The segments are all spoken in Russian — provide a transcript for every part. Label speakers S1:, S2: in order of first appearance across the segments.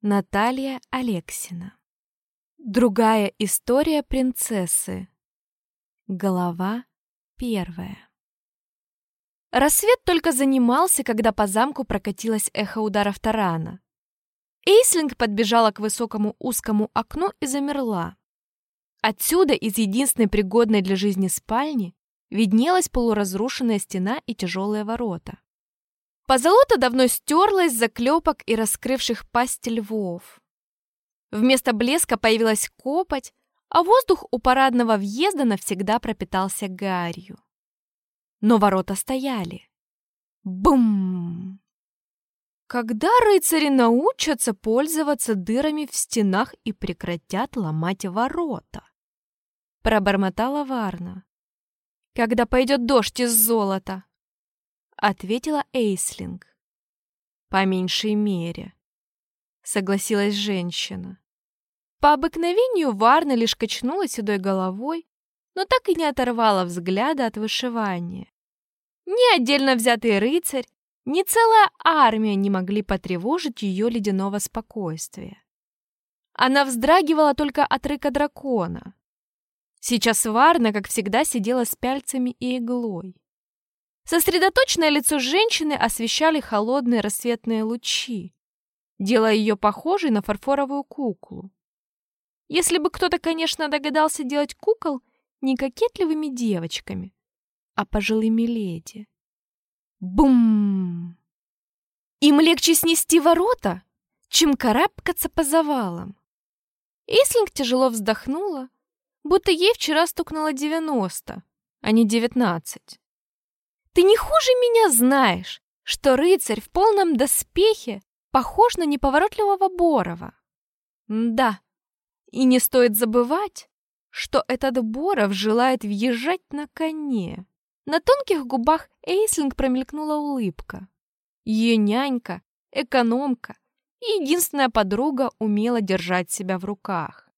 S1: Наталья Алексина. Другая история принцессы. Голова первая. Рассвет только занимался, когда по замку прокатилось эхо ударов тарана. Эйслинг подбежала к высокому узкому окну и замерла. Отсюда, из единственной пригодной для жизни спальни, виднелась полуразрушенная стена и тяжелые ворота. Позолота давно стерлась заклепок и раскрывших пасти львов. Вместо блеска появилась копоть, а воздух у парадного въезда навсегда пропитался гарью. Но ворота стояли. Бум! Когда рыцари научатся пользоваться дырами в стенах и прекратят ломать ворота? Пробормотала Варна. Когда пойдет дождь из золота? Ответила Эйслинг. По меньшей мере, согласилась женщина. По обыкновению Варна лишь качнула седой головой, но так и не оторвала взгляда от вышивания. Ни отдельно взятый рыцарь, ни целая армия не могли потревожить ее ледяного спокойствия. Она вздрагивала только от рыка дракона. Сейчас Варна, как всегда, сидела с пяльцами и иглой. Сосредоточенное лицо женщины освещали холодные рассветные лучи, делая ее похожей на фарфоровую куклу. Если бы кто-то, конечно, догадался делать кукол не кокетливыми девочками, а пожилыми леди. Бум! Им легче снести ворота, чем карабкаться по завалам. Ислинг тяжело вздохнула, будто ей вчера стукнуло девяносто, а не девятнадцать. Ты не хуже меня знаешь, что рыцарь в полном доспехе похож на неповоротливого Борова. Да, и не стоит забывать, что этот Боров желает въезжать на коне. На тонких губах Эйслинг промелькнула улыбка. Ее нянька, экономка и единственная подруга умела держать себя в руках.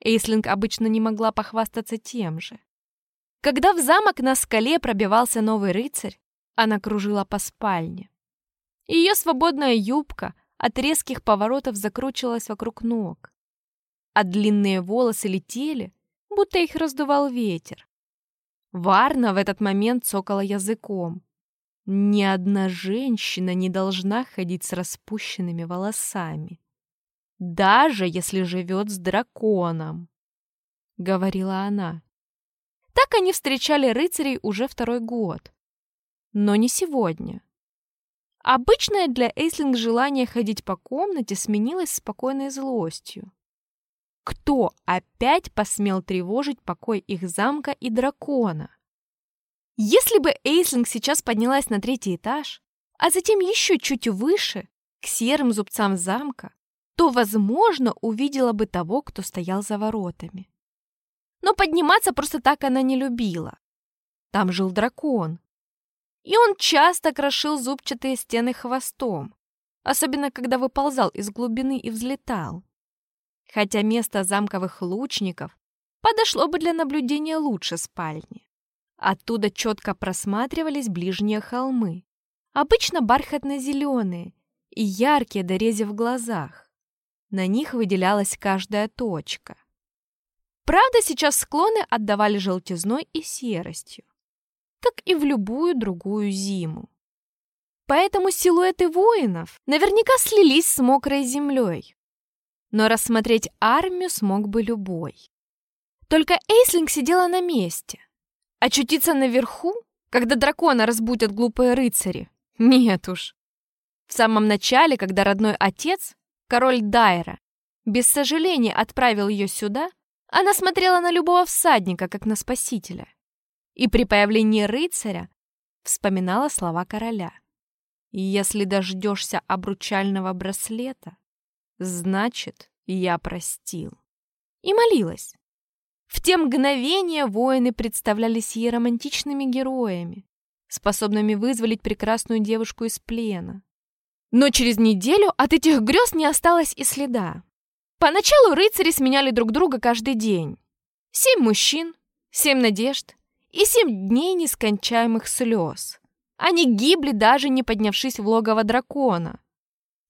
S1: Эйслинг обычно не могла похвастаться тем же. Когда в замок на скале пробивался новый рыцарь, она кружила по спальне. Ее свободная юбка от резких поворотов закручивалась вокруг ног, а длинные волосы летели, будто их раздувал ветер. Варна в этот момент цокала языком. Ни одна женщина не должна ходить с распущенными волосами, даже если живет с драконом, — говорила она. Так они встречали рыцарей уже второй год. Но не сегодня. Обычное для Эйслинг желание ходить по комнате сменилось спокойной злостью. Кто опять посмел тревожить покой их замка и дракона? Если бы Эйслинг сейчас поднялась на третий этаж, а затем еще чуть выше, к серым зубцам замка, то, возможно, увидела бы того, кто стоял за воротами. Но подниматься просто так она не любила. Там жил дракон. И он часто крошил зубчатые стены хвостом, особенно когда выползал из глубины и взлетал. Хотя место замковых лучников подошло бы для наблюдения лучше спальни. Оттуда четко просматривались ближние холмы, обычно бархатно-зеленые и яркие до рези в глазах. На них выделялась каждая точка. Правда, сейчас склоны отдавали желтизной и серостью, как и в любую другую зиму. Поэтому силуэты воинов наверняка слились с мокрой землей. Но рассмотреть армию смог бы любой. Только Эйслинг сидела на месте. Очутиться наверху, когда дракона разбудят глупые рыцари? Нет уж. В самом начале, когда родной отец, король Дайра, без сожаления отправил ее сюда, она смотрела на любого всадника, как на спасителя. И при появлении рыцаря вспоминала слова короля. «Если дождешься обручального браслета, значит, я простил». И молилась. В те мгновения воины представлялись ей романтичными героями, способными вызволить прекрасную девушку из плена. Но через неделю от этих грез не осталось и следа. Поначалу рыцари сменяли друг друга каждый день. Семь мужчин, семь надежд и семь дней нескончаемых слез. Они гибли, даже не поднявшись в логово дракона.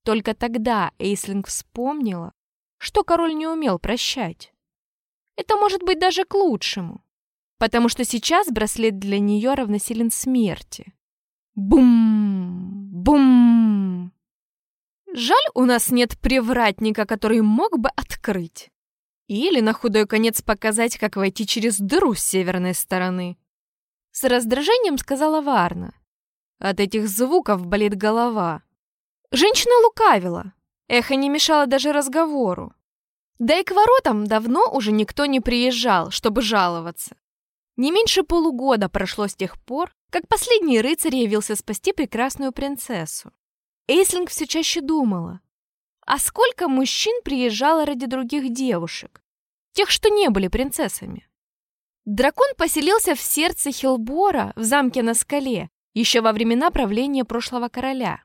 S1: Только тогда Эйслинг вспомнила, что король не умел прощать. Это может быть даже к лучшему, потому что сейчас браслет для нее равносилен смерти. Бум! Бум! Жаль, у нас нет привратника, который мог бы открыть. Или на худой конец показать, как войти через дыру с северной стороны. С раздражением сказала Варна. От этих звуков болит голова. Женщина лукавила. Эхо не мешало даже разговору. Да и к воротам давно уже никто не приезжал, чтобы жаловаться. Не меньше полугода прошло с тех пор, как последний рыцарь явился спасти прекрасную принцессу. Эйслинг все чаще думала, а сколько мужчин приезжало ради других девушек, тех, что не были принцессами? Дракон поселился в сердце Хилбора, в замке на скале, еще во времена правления прошлого короля.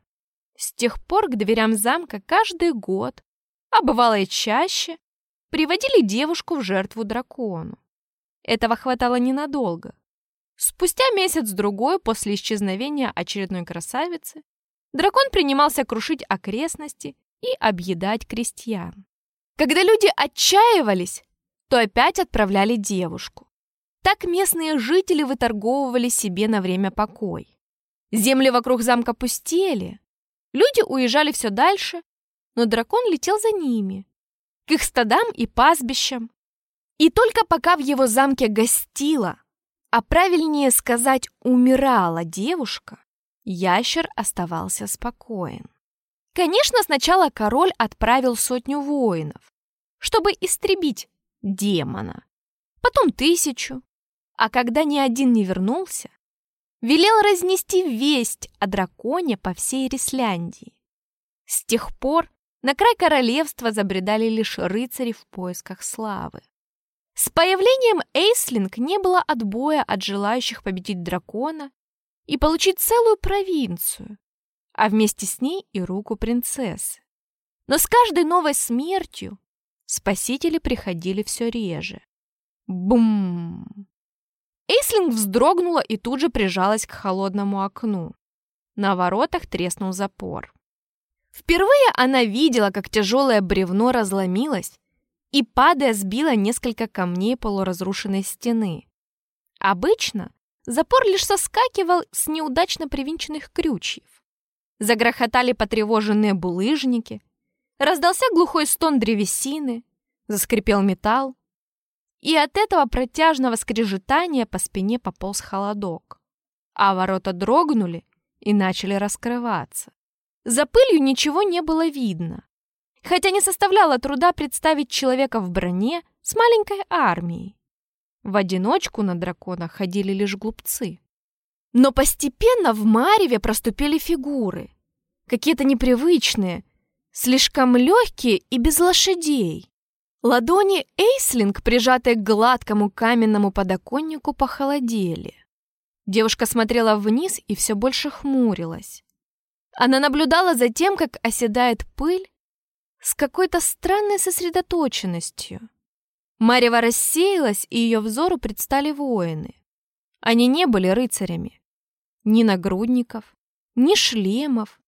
S1: С тех пор к дверям замка каждый год, а бывало и чаще, приводили девушку в жертву дракону. Этого хватало ненадолго. Спустя месяц-другой после исчезновения очередной красавицы дракон принимался крушить окрестности и объедать крестьян. Когда люди отчаивались, то опять отправляли девушку. Так местные жители выторговывали себе на время покой. Земли вокруг замка пустели. Люди уезжали все дальше, но дракон летел за ними, к их стадам и пастбищам. И только пока в его замке гостила, а правильнее сказать, умирала девушка, ящер оставался спокоен. Конечно, сначала король отправил сотню воинов, чтобы истребить демона, потом тысячу, а когда ни один не вернулся, велел разнести весть о драконе по всей Ресляндии. С тех пор на край королевства забредали лишь рыцари в поисках славы. С появлением Эйслинг не было отбоя от желающих победить дракона и получить целую провинцию, а вместе с ней и руку принцессы. Но с каждой новой смертью спасители приходили все реже. Бум! Эйслинг вздрогнула и тут же прижалась к холодному окну. На воротах треснул запор. Впервые она видела, как тяжелое бревно разломилось и, падая, сбила несколько камней полуразрушенной стены. Обычно запор лишь соскакивал с неудачно привинченных крючьев. Загрохотали потревоженные булыжники, раздался глухой стон древесины, заскрипел металл, и от этого протяжного скрежетания по спине пополз холодок. А ворота дрогнули и начали раскрываться. За пылью ничего не было видно, хотя не составляло труда представить человека в броне с маленькой армией. В одиночку на дракона ходили лишь глупцы. Но постепенно в Мареве проступили фигуры. Какие-то непривычные, слишком легкие и без лошадей. Ладони Эйслинг, прижатые к гладкому каменному подоконнику, похолодели. Девушка смотрела вниз и все больше хмурилась. Она наблюдала за тем, как оседает пыль с какой-то странной сосредоточенностью. Марева рассеялась, и ее взору предстали воины. Они не были рыцарями. Ни нагрудников, ни шлемов,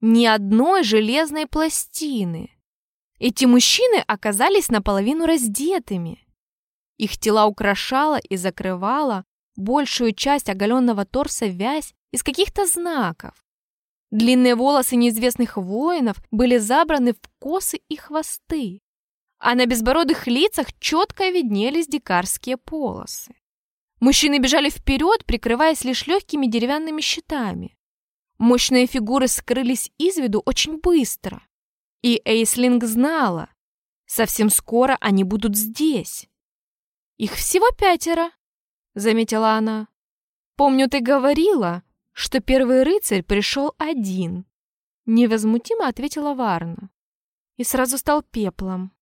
S1: ни одной железной пластины. Эти мужчины оказались наполовину раздетыми. Их тела украшала и закрывала большую часть оголенного торса вязь из каких-то знаков. Длинные волосы неизвестных воинов были забраны в косы и хвосты, а на безбородых лицах четко виднелись дикарские полосы. Мужчины бежали вперед, прикрываясь лишь легкими деревянными щитами. Мощные фигуры скрылись из виду очень быстро. И Эйслинг знала, совсем скоро они будут здесь. «Их всего пятеро», — заметила она. «Помню, ты говорила, что первый рыцарь пришел один», — невозмутимо ответила Варна. И сразу стал пеплом.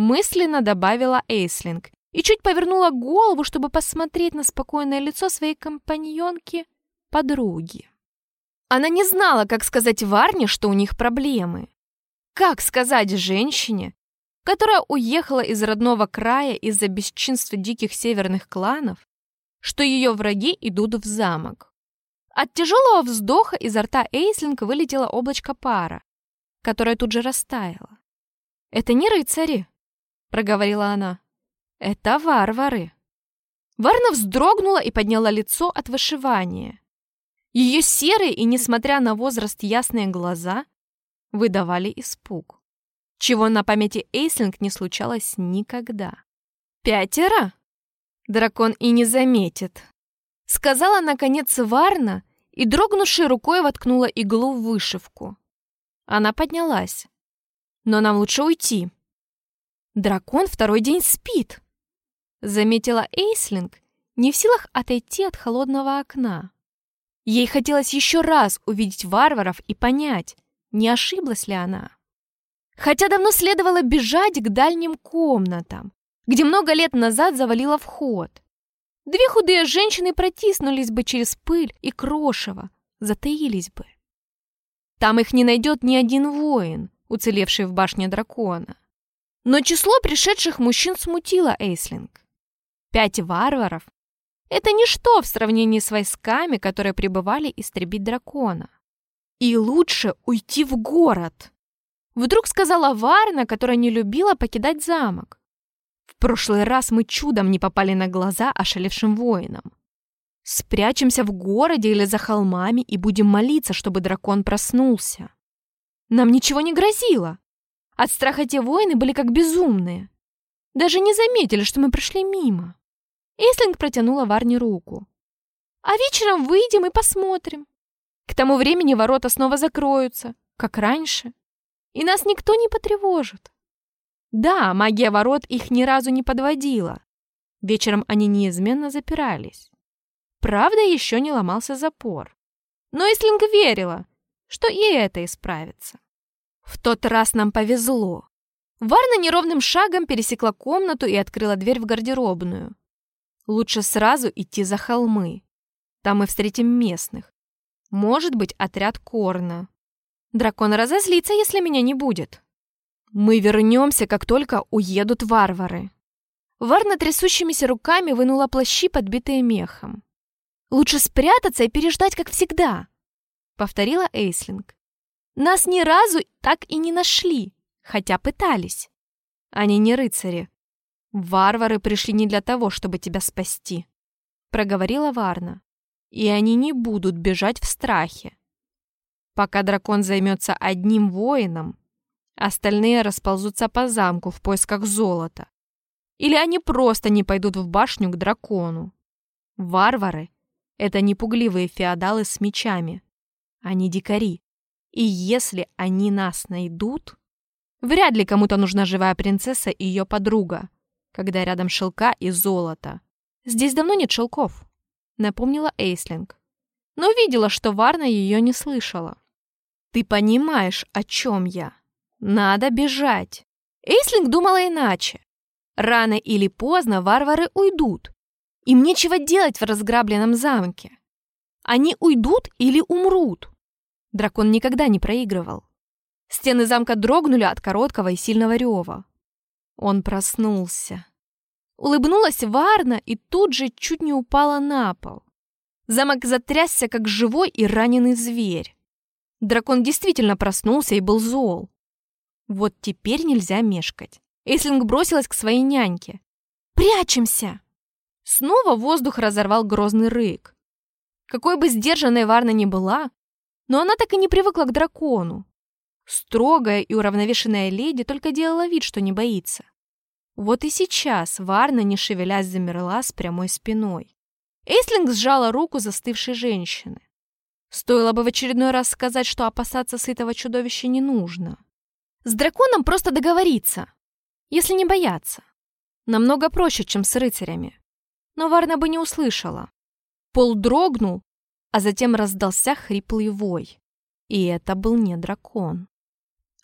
S1: Мысленно добавила Эйслинг и чуть повернула голову, чтобы посмотреть на спокойное лицо своей компаньонки-подруги. Она не знала, как сказать Варне, что у них проблемы. Как сказать женщине, которая уехала из родного края из-за бесчинства диких северных кланов, что ее враги идут в замок? От тяжелого вздоха изо рта Эйслинг вылетело облачко пара. которая тут же растаяла. «Это не рыцари», — проговорила она. «Это варвары». Варна вздрогнула и подняла лицо от вышивания. Ее серые и, несмотря на возраст, ясные глаза выдавали испуг, чего на памяти Эйслинг не случалось никогда. «Пятеро?» Дракон и не заметит. Сказала, наконец, Варна и, дрогнувшей рукой, воткнула иглу в вышивку. Она поднялась. «Но нам лучше уйти». «Дракон второй день спит», — заметила Эйслинг, не в силах отойти от холодного окна. Ей хотелось еще раз увидеть варваров и понять, не ошиблась ли она. Хотя давно следовало бежать к дальним комнатам, где много лет назад завалило вход. Две худые женщины протиснулись бы через пыль и крошево, затаились бы. Там их не найдет ни один воин, уцелевший в башне дракона. Но число пришедших мужчин смутило Эйслинг. Пять варваров — это ничто в сравнении с войсками, которые прибывали истребить дракона. И лучше уйти в город. Вдруг сказала Варна, которая не любила покидать замок. В прошлый раз мы чудом не попали на глаза ошалевшим воинам. Спрячемся в городе или за холмами и будем молиться, чтобы дракон проснулся. Нам ничего не грозило. От страха те воины были как безумные. Даже не заметили, что мы прошли мимо. Эслинг протянула Варне руку. А вечером выйдем и посмотрим. К тому времени ворота снова закроются, как раньше, и нас никто не потревожит. Да, магия ворот их ни разу не подводила. Вечером они неизменно запирались. Правда, еще не ломался запор. Но Ислинг верила, что и это исправится. В тот раз нам повезло. Варна неровным шагом пересекла комнату и открыла дверь в гардеробную. Лучше сразу идти за холмы. Там мы встретим местных. Может быть, отряд Корна. Дракон разозлится, если меня не будет. Мы вернемся, как только уедут варвары. Варна трясущимися руками вынула плащи, подбитые мехом. «Лучше спрятаться и переждать, как всегда», — повторила Эйслинг. «Нас ни разу так и не нашли, хотя пытались. Они не рыцари. Варвары пришли не для того, чтобы тебя спасти», — проговорила Варна. «И они не будут бежать в страхе. Пока дракон займется одним воином, остальные расползутся по замку в поисках золота. Или они просто не пойдут в башню к дракону. Варвары — это не пугливые феодалы с мечами. Они дикари. И если они нас найдут... Вряд ли кому-то нужна живая принцесса и ее подруга, когда рядом шелка и золото. Здесь давно нет шелков, напомнила Эйслинг. Но видела, что Варна ее не слышала. Ты понимаешь, о чем я? Надо бежать. Эйслинг думала иначе. Рано или поздно варвары уйдут. Им нечего делать в разграбленном замке. Они уйдут или умрут. Дракон никогда не проигрывал. Стены замка дрогнули от короткого и сильного рева. Он проснулся. Улыбнулась Варна и тут же чуть не упала на пол. Замок затрясся, как живой и раненый зверь. Дракон действительно проснулся и был зол. Вот теперь нельзя мешкать. Эйслинг бросилась к своей няньке. «Прячемся!» Снова воздух разорвал грозный рык. Какой бы сдержанной Варна ни была, но она так и не привыкла к дракону. Строгая и уравновешенная леди только делала вид, что не боится. Вот и сейчас Варна, не шевелясь, замерла с прямой спиной. Эйслинг сжала руку застывшей женщины. Стоило бы в очередной раз сказать, что опасаться сытого чудовища не нужно. С драконом просто договориться, если не бояться. Намного проще, чем с рыцарями. Но Варна бы не услышала. Пол дрогнул, а затем раздался хриплый вой. И это был не дракон.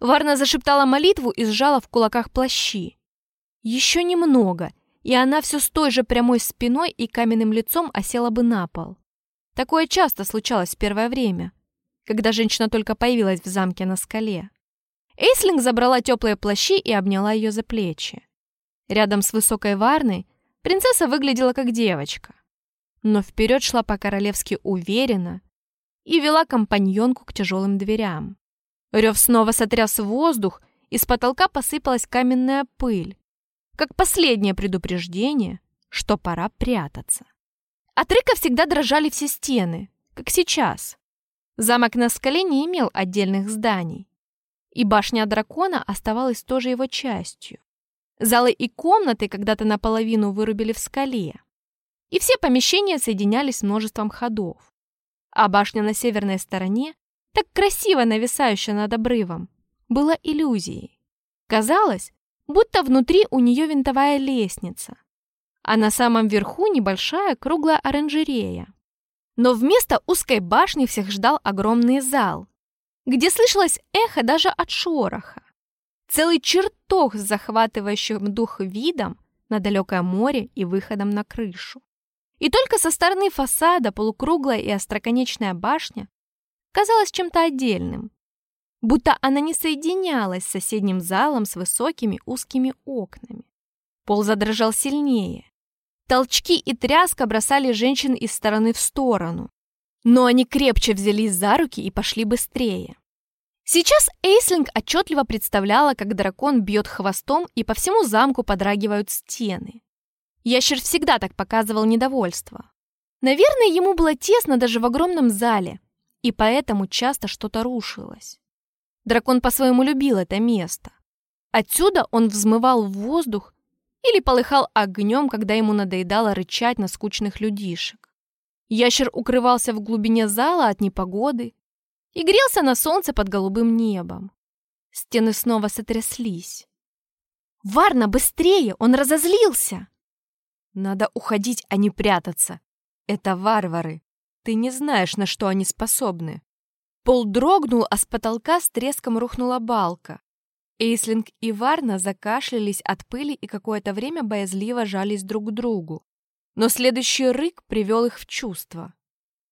S1: Варна зашептала молитву и сжала в кулаках плащи. Еще немного, и она все с той же прямой спиной и каменным лицом осела бы на пол. Такое часто случалось в первое время, когда женщина только появилась в замке на скале. Эйслинг забрала теплые плащи и обняла ее за плечи. Рядом с высокой Варной принцесса выглядела как девочка, но вперед шла по-королевски уверенно и вела компаньонку к тяжелым дверям. Рев снова сотряс воздух, и с потолка посыпалась каменная пыль, как последнее предупреждение, что пора прятаться. От рыка всегда дрожали все стены, как сейчас. Замок на скале не имел отдельных зданий, и башня дракона оставалась тоже его частью. Залы и комнаты когда-то наполовину вырубили в скале, и все помещения соединялись множеством ходов. А башня на северной стороне, так красиво нависающая над обрывом, была иллюзией. Казалось, будто внутри у нее винтовая лестница, а на самом верху небольшая круглая оранжерея. Но вместо узкой башни всех ждал огромный зал, где слышалось эхо даже от шороха. Целый чертог с захватывающим дух видом на далекое море и выходом на крышу. И только со стороны фасада полукруглая и остроконечная башня казалась чем-то отдельным, будто она не соединялась с соседним залом с высокими узкими окнами. Пол задрожал сильнее. Толчки и тряска бросали женщин из стороны в сторону, но они крепче взялись за руки и пошли быстрее. Сейчас Эйслинг отчетливо представляла, как дракон бьет хвостом, и по всему замку подрагивают стены. Ящер всегда так показывал недовольство. Наверное, ему было тесно даже в огромном зале, и поэтому часто что-то рушилось. Дракон по-своему любил это место. Отсюда он взмывал в воздух или полыхал огнем, когда ему надоедало рычать на скучных людишек. Ящер укрывался в глубине зала от непогоды и грелся на солнце под голубым небом. Стены снова сотряслись. «Варна, быстрее! Он разозлился!» «Надо уходить, а не прятаться. Это варвары. Ты не знаешь, на что они способны». Пол дрогнул, а с потолка с треском рухнула балка. Эйслинг и Варна закашлялись от пыли и какое-то время боязливо жались друг к другу. Но следующий рык привел их в чувство.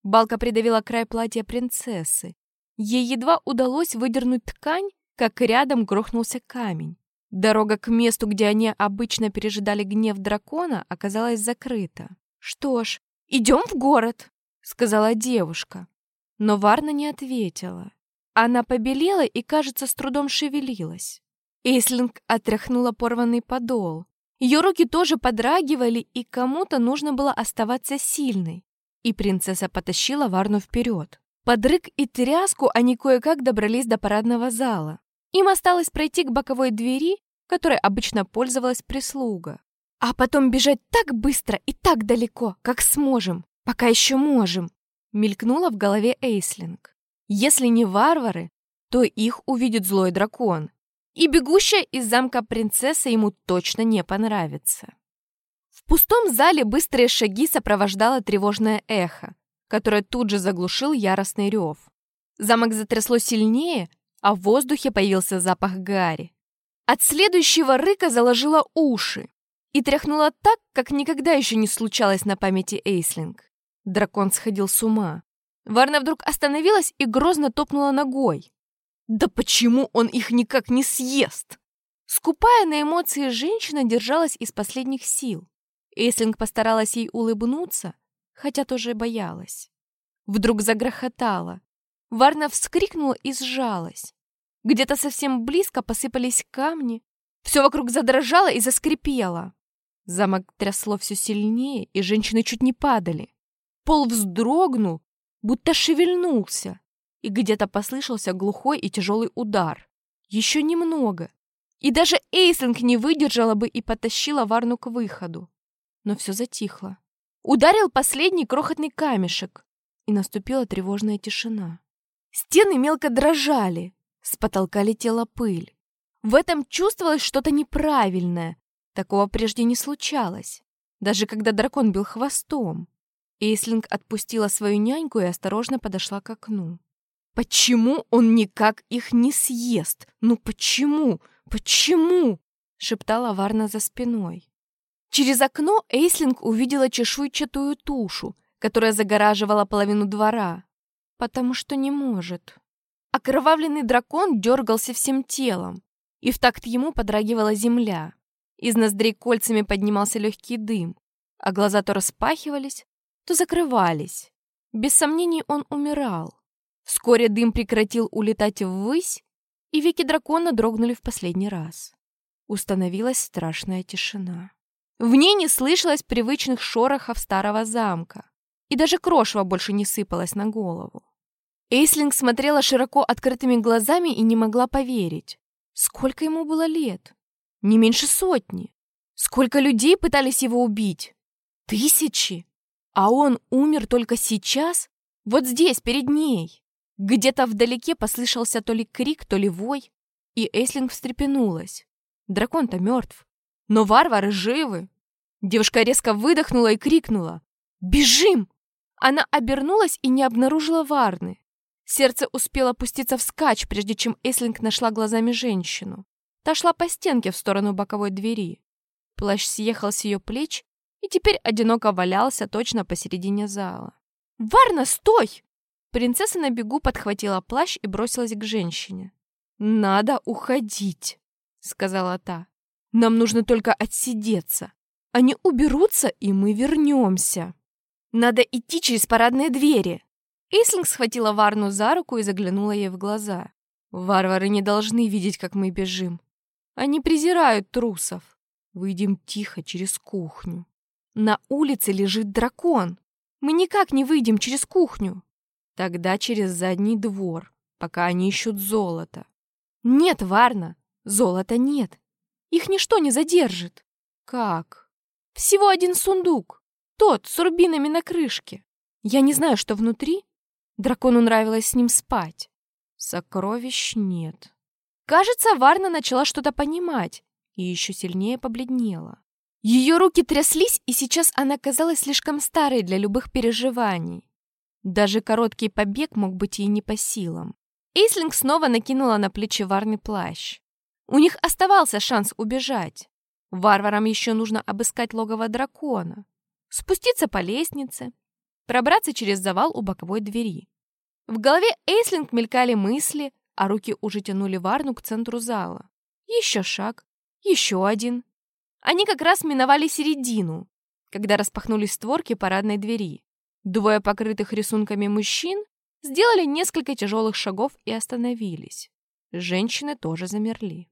S1: Балка придавила край платья принцессы. Ей едва удалось выдернуть ткань, как рядом грохнулся камень. Дорога к месту, где они обычно пережидали гнев дракона, оказалась закрыта. «Что ж, идем в город», — сказала девушка. Но Варна не ответила. Она побелела и, кажется, с трудом шевелилась. Эйслинг отряхнула порванный подол. Ее руки тоже подрагивали, и кому-то нужно было оставаться сильной. И принцесса потащила Варну вперед. Под рык и тряску они кое-как добрались до парадного зала. Им осталось пройти к боковой двери, которой обычно пользовалась прислуга. А потом бежать так быстро и так далеко, как сможем, пока еще можем мелькнуло в голове Эйслинг. Если не варвары, то их увидит злой дракон. И бегущая из замка принцесса ему точно не понравится. В пустом зале быстрые шаги сопровождало тревожное эхо, которое тут же заглушил яростный рев. Замок затрясло сильнее, а в воздухе появился запах гари. От следующего рыка заложило уши и тряхнуло так, как никогда еще не случалось на памяти Эйслинг. Дракон сходил с ума. Варна вдруг остановилась и грозно топнула ногой. Да почему он их никак не съест? Скупая на эмоции женщина держалась из последних сил. Эйслинг постаралась ей улыбнуться, хотя тоже боялась. Вдруг загрохотала. Варна вскрикнула и сжалась. Где-то совсем близко посыпались камни. Все вокруг задрожало и заскрипело. Замок трясло все сильнее, и женщины чуть не падали. Пол вздрогнул, будто шевельнулся, и где-то послышался глухой и тяжелый удар. Еще немного. И даже Эйслинг не выдержала бы и потащила Варну к выходу. Но все затихло. Ударил последний крохотный камешек, и наступила тревожная тишина. Стены мелко дрожали, с потолка летела пыль. В этом чувствовалось что-то неправильное. Такого прежде не случалось, даже когда дракон бил хвостом. Эйслинг отпустила свою няньку и осторожно подошла к окну. «Почему он никак их не съест? Ну почему? Почему?» — шептала Варна за спиной. Через окно Эйслинг увидела чешуйчатую тушу, которая загораживала половину двора. Потому что не может. Окровавленный дракон дергался всем телом, и в такт ему подрагивала земля. Из ноздрей кольцами поднимался легкий дым, а глаза то распахивались, то закрывались. Без сомнений он умирал. Вскоре дым прекратил улетать ввысь, и веки дракона дрогнули в последний раз. Установилась страшная тишина. В ней не слышалось привычных шорохов старого замка, и даже крошево больше не сыпалось на голову. Эйслинг смотрела широко открытыми глазами и не могла поверить. Сколько ему было лет? Не меньше сотни. Сколько людей пытались его убить? Тысячи. А он умер только сейчас? Вот здесь, перед ней. Где-то вдалеке послышался то ли крик, то ли вой, и Эйслинг встрепенулась. Дракон-то мертв. Но варвары живы. Девушка резко выдохнула и крикнула. «Бежим!» Она обернулась и не обнаружила Варны. Сердце успело опуститься вскачь, прежде чем Эслинг нашла глазами женщину. Та шла по стенке в сторону боковой двери. Плащ съехал с ее плеч и теперь одиноко валялся точно посередине зала. «Варна, стой!» Принцесса на бегу подхватила плащ и бросилась к женщине. «Надо уходить», — сказала та. «Нам нужно только отсидеться. Они уберутся, и мы вернемся. Надо идти через парадные двери». Ислинг схватила Варну за руку и заглянула ей в глаза. «Варвары не должны видеть, как мы бежим. Они презирают трусов. Выйдем тихо через кухню. На улице лежит дракон. Мы никак не выйдем через кухню. Тогда через задний двор, пока они ищут золото. Нет, Варна, золота нет. Их ничто не задержит. Как? Всего один сундук. Тот, с рубинами на крышке. Я не знаю, что внутри. Дракону нравилось с ним спать. Сокровищ нет. Кажется, Варна начала что-то понимать и еще сильнее побледнела. Ее руки тряслись, и сейчас она казалась слишком старой для любых переживаний. Даже короткий побег мог быть ей не по силам. Эйслинг снова накинула на плечи Варны плащ. У них оставался шанс убежать. Варварам еще нужно обыскать логово дракона, спуститься по лестнице, пробраться через завал у боковой двери. В голове Эйслинг мелькали мысли, а руки уже тянули Варну к центру зала. Еще шаг, еще один. Они как раз миновали середину, когда распахнулись створки парадной двери. Двое покрытых рисунками мужчин сделали несколько тяжелых шагов и остановились. Женщины тоже замерли.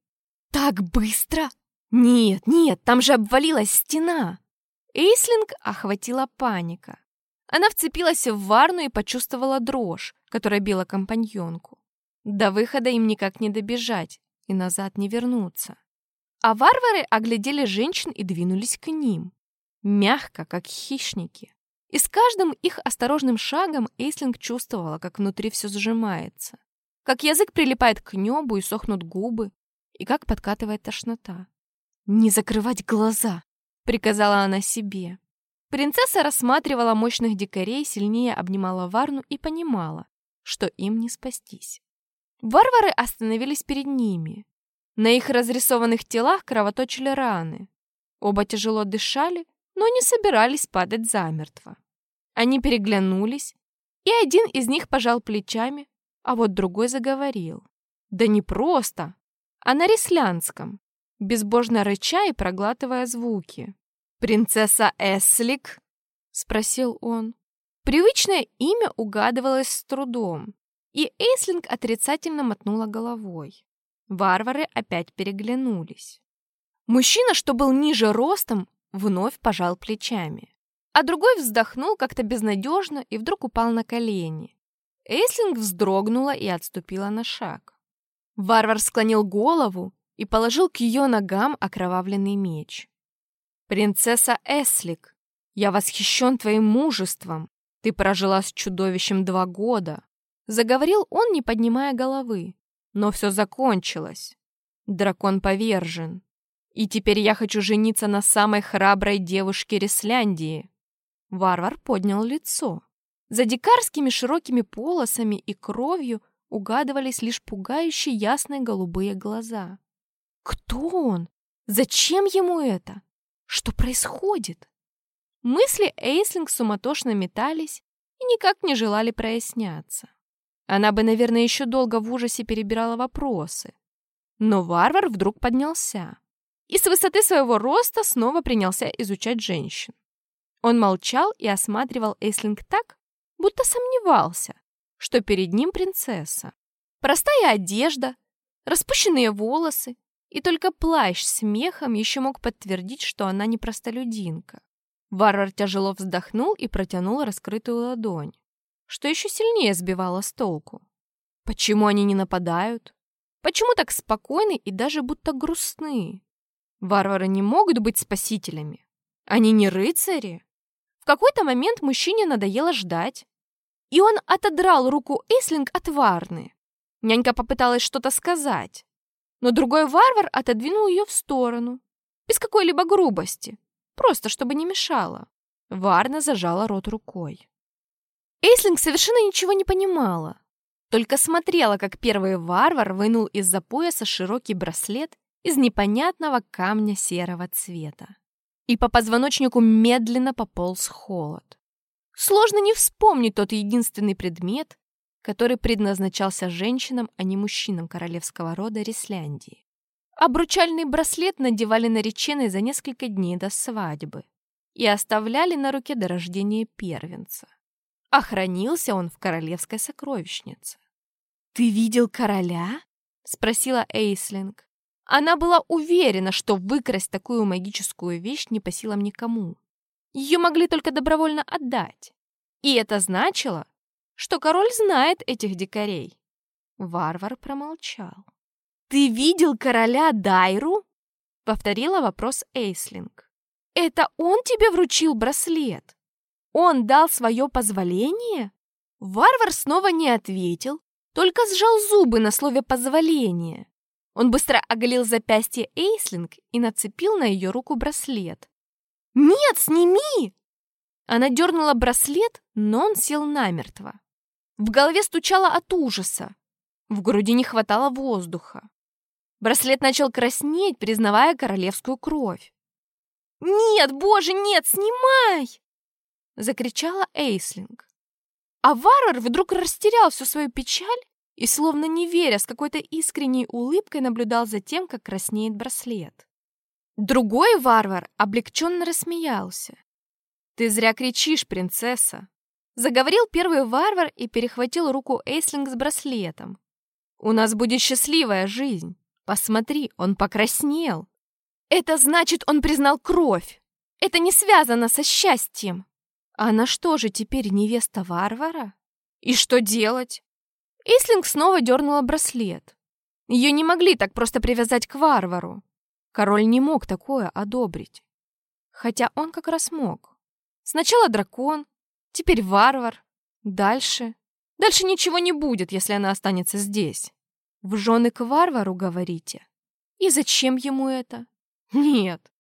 S1: «Так быстро?» «Нет, нет, там же обвалилась стена!» Эйслинг охватила паника. Она вцепилась в Варну и почувствовала дрожь, которая била компаньонку. До выхода им никак не добежать и назад не вернуться. А варвары оглядели женщин и двинулись к ним. Мягко, как хищники. И с каждым их осторожным шагом Эйслинг чувствовала, как внутри все сжимается. Как язык прилипает к небу и сохнут губы, и как подкатывает тошнота. «Не закрывать глаза!» — приказала она себе. Принцесса рассматривала мощных дикарей, сильнее обнимала Варну и понимала, что им не спастись. Варвары остановились перед ними. На их разрисованных телах кровоточили раны. Оба тяжело дышали, но не собирались падать замертво. Они переглянулись, и один из них пожал плечами, а вот другой заговорил. Да не просто, а на рислянском, безбожно рыча и проглатывая звуки. «Принцесса Эслик?» — спросил он. Привычное имя угадывалось с трудом, и Эйслинг отрицательно мотнула головой. Варвары опять переглянулись. Мужчина, что был ниже ростом, вновь пожал плечами. А другой вздохнул как-то безнадежно и вдруг упал на колени. Эйслинг вздрогнула и отступила на шаг. Варвар склонил голову и положил к ее ногам окровавленный меч. «Принцесса Эслик, я восхищен твоим мужеством. Ты прожила с чудовищем два года», — заговорил он, не поднимая головы. «Но все закончилось. Дракон повержен. И теперь я хочу жениться на самой храброй девушке Ресляндии. Варвар поднял лицо. За дикарскими широкими полосами и кровью угадывались лишь пугающие ясные голубые глаза. Кто он? Зачем ему это? Что происходит? Мысли Эйслинг суматошно метались и никак не желали проясняться. Она бы, наверное, еще долго в ужасе перебирала вопросы. Но варвар вдруг поднялся и с высоты своего роста снова принялся изучать женщин. Он молчал и осматривал Эслинг так, будто сомневался, что перед ним принцесса. Простая одежда, распущенные волосы, и только плащ с мехом еще мог подтвердить, что она не простолюдинка. Варвар тяжело вздохнул и протянул раскрытую ладонь, что еще сильнее сбивало с толку. Почему они не нападают? Почему так спокойны и даже будто грустны? Варвары не могут быть спасителями. Они не рыцари. В какой-то момент мужчине надоело ждать, и он отодрал руку Эйслинг от Варны. Нянька попыталась что-то сказать, но другой варвар отодвинул ее в сторону, без какой-либо грубости, просто чтобы не мешало. Варна зажала рот рукой. Эйслинг совершенно ничего не понимала, только смотрела, как первый варвар вынул из-за пояса широкий браслет из непонятного камня серого цвета. И по позвоночнику медленно пополз холод. Сложно не вспомнить тот единственный предмет, который предназначался женщинам, а не мужчинам королевского рода Ресляндии. Обручальный браслет надевали нареченной за несколько дней до свадьбы и оставляли на руке до рождения первенца. Охранился он в королевской сокровищнице. «Ты видел короля?» — спросила Эйслинг. Она была уверена, что выкрасть такую магическую вещь не по силам никому. Ее могли только добровольно отдать. И это значило, что король знает этих дикарей. Варвар промолчал. «Ты видел короля Дайру?» — повторила вопрос Эйслинг. «Это он тебе вручил браслет? Он дал свое позволение?» Варвар снова не ответил, только сжал зубы на слове «позволение». Он быстро оголил запястье Эйслинг и нацепил на ее руку браслет. «Нет, сними!» Она дернула браслет, но он сел намертво. В голове стучало от ужаса. В груди не хватало воздуха. Браслет начал краснеть, признавая королевскую кровь. «Нет, боже, нет, снимай!» Закричала Эйслинг. А варвар вдруг растерял всю свою печаль и, словно не веря, с какой-то искренней улыбкой наблюдал за тем, как краснеет браслет. Другой варвар облегченно рассмеялся. «Ты зря кричишь, принцесса!» Заговорил первый варвар и перехватил руку Эйслинг с браслетом. «У нас будет счастливая жизнь. Посмотри, он покраснел. Это значит, он признал кровь. Это не связано со счастьем. Она что же теперь невеста варвара? И что делать?» Эйслинг снова дернула браслет. Ее не могли так просто привязать к варвару. Король не мог такое одобрить. Хотя он как раз мог. Сначала дракон, Теперь варвар. Дальше. Дальше ничего не будет, если она останется здесь. В жены к варвару, говорите? И зачем ему это? Нет.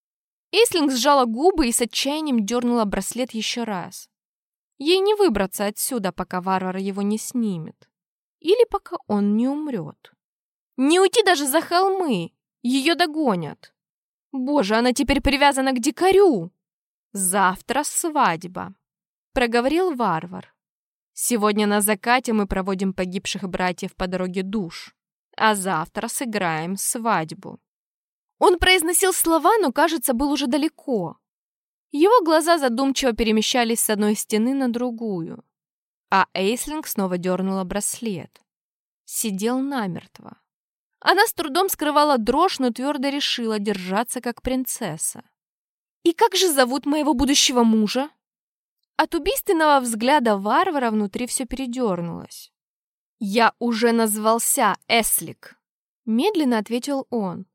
S1: Эйслинг сжала губы и с отчаянием дернула браслет еще раз. Ей не выбраться отсюда, пока варвар его не снимет. Или пока он не умрет. Не уйти даже за холмы. Ее догонят. Боже, она теперь привязана к дикарю. Завтра свадьба проговорил варвар. Сегодня на закате мы проводим погибших братьев по дороге душ, а завтра сыграем свадьбу. Он произносил слова, но, кажется, был уже далеко. Его глаза задумчиво перемещались с одной стены на другую, а Эйслинг снова дернула браслет. Сидел намертво. Она с трудом скрывала дрожь, но твердо решила держаться как принцесса. «И как же зовут моего будущего мужа?» От убийственного взгляда варвара внутри все передернулось. «Я уже назвался Эслик», — медленно ответил он.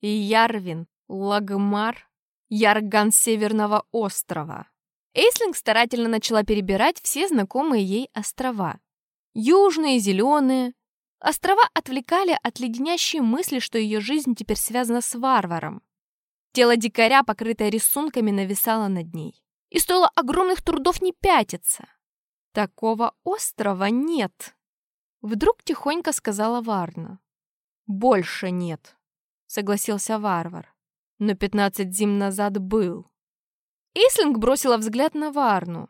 S1: «Ярвин, Лагмар, Ярган Северного острова». Эйслинг старательно начала перебирать все знакомые ей острова. Южные, зеленые. Острова отвлекали от леденящей мысли, что ее жизнь теперь связана с варваром. Тело дикаря, покрытое рисунками, нависало над ней и стоило огромных трудов не пятиться. Такого острова нет. Вдруг тихонько сказала Варна. Больше нет, согласился варвар. Но пятнадцать зим назад был. Ислинг бросила взгляд на Варну.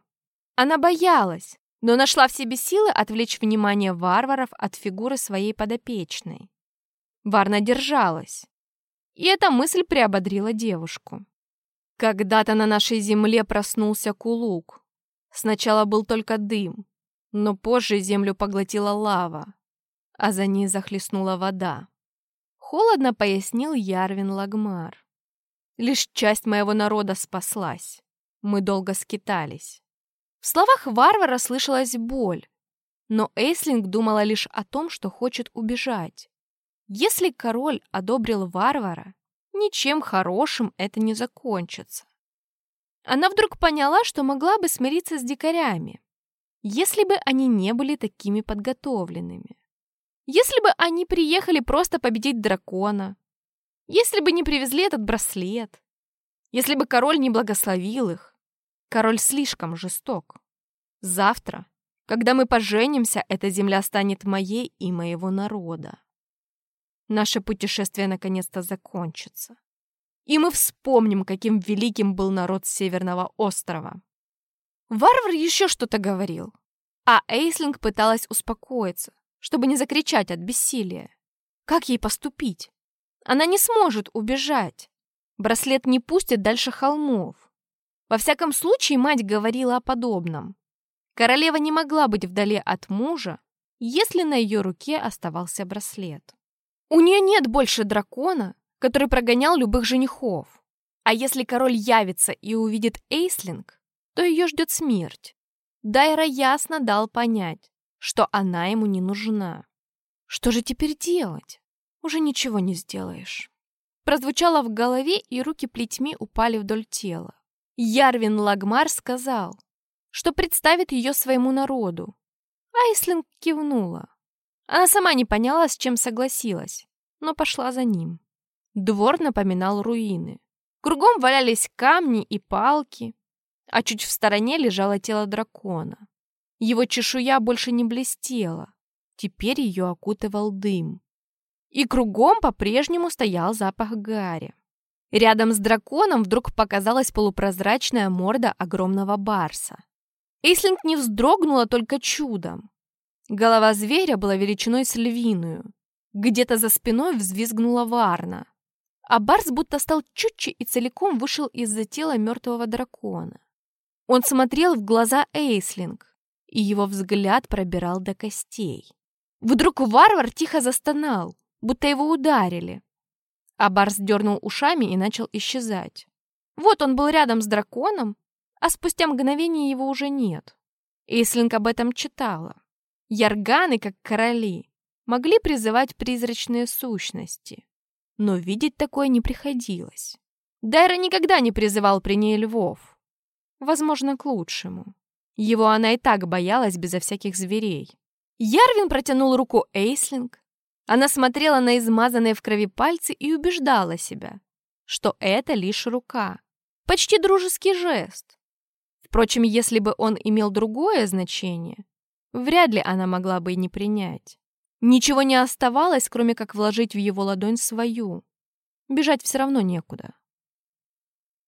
S1: Она боялась, но нашла в себе силы отвлечь внимание варваров от фигуры своей подопечной. Варна держалась. И эта мысль приободрила девушку. Когда-то на нашей земле проснулся кулук. Сначала был только дым, но позже землю поглотила лава, а за ней захлестнула вода. Холодно пояснил Ярвин Лагмар. Лишь часть моего народа спаслась. Мы долго скитались. В словах варвара слышалась боль, но Эйслинг думала лишь о том, что хочет убежать. Если король одобрил варвара, ничем хорошим это не закончится. Она вдруг поняла, что могла бы смириться с дикарями, если бы они не были такими подготовленными. Если бы они приехали просто победить дракона, если бы не привезли этот браслет, если бы король не благословил их. Король слишком жесток. Завтра, когда мы поженимся, эта земля станет моей и моего народа. Наше путешествие наконец-то закончится. И мы вспомним, каким великим был народ Северного острова. Варвар еще что-то говорил, а Эйслинг пыталась успокоиться, чтобы не закричать от бессилия. Как ей поступить? Она не сможет убежать. Браслет не пустит дальше холмов. Во всяком случае, мать говорила о подобном. Королева не могла быть вдали от мужа, если на ее руке оставался браслет. У нее нет больше дракона, который прогонял любых женихов. А если король явится и увидит Эйслинг, то ее ждет смерть. Дайра ясно дал понять, что она ему не нужна. Что же теперь делать? Уже ничего не сделаешь. Прозвучало в голове, и руки плетьми упали вдоль тела. Ярвин Лагмар сказал, что представит ее своему народу. Айслинг кивнула. Она сама не поняла, с чем согласилась, но пошла за ним. Двор напоминал руины. Кругом валялись камни и палки, а чуть в стороне лежало тело дракона. Его чешуя больше не блестела, теперь ее окутывал дым. И кругом по-прежнему стоял запах гари. Рядом с драконом вдруг показалась полупрозрачная морда огромного барса. Эйслинг не вздрогнула только чудом. Голова зверя была величиной с львиную. Где-то за спиной взвизгнула варна. А Барс будто стал чутче и целиком вышел из-за тела мертвого дракона. Он смотрел в глаза Эйслинг, и его взгляд пробирал до костей. Вдруг варвар тихо застонал, будто его ударили. А Барс дернул ушами и начал исчезать. Вот он был рядом с драконом, а спустя мгновение его уже нет. Эйслинг об этом читала. Ярганы, как короли, могли призывать призрачные сущности, но видеть такое не приходилось. Дайра никогда не призывал при ней львов. Возможно, к лучшему. Его она и так боялась безо всяких зверей. Ярвин протянул руку Эйслинг. Она смотрела на измазанные в крови пальцы и убеждала себя, что это лишь рука. Почти дружеский жест. Впрочем, если бы он имел другое значение, вряд ли она могла бы и не принять. Ничего не оставалось, кроме как вложить в его ладонь свою. Бежать все равно некуда.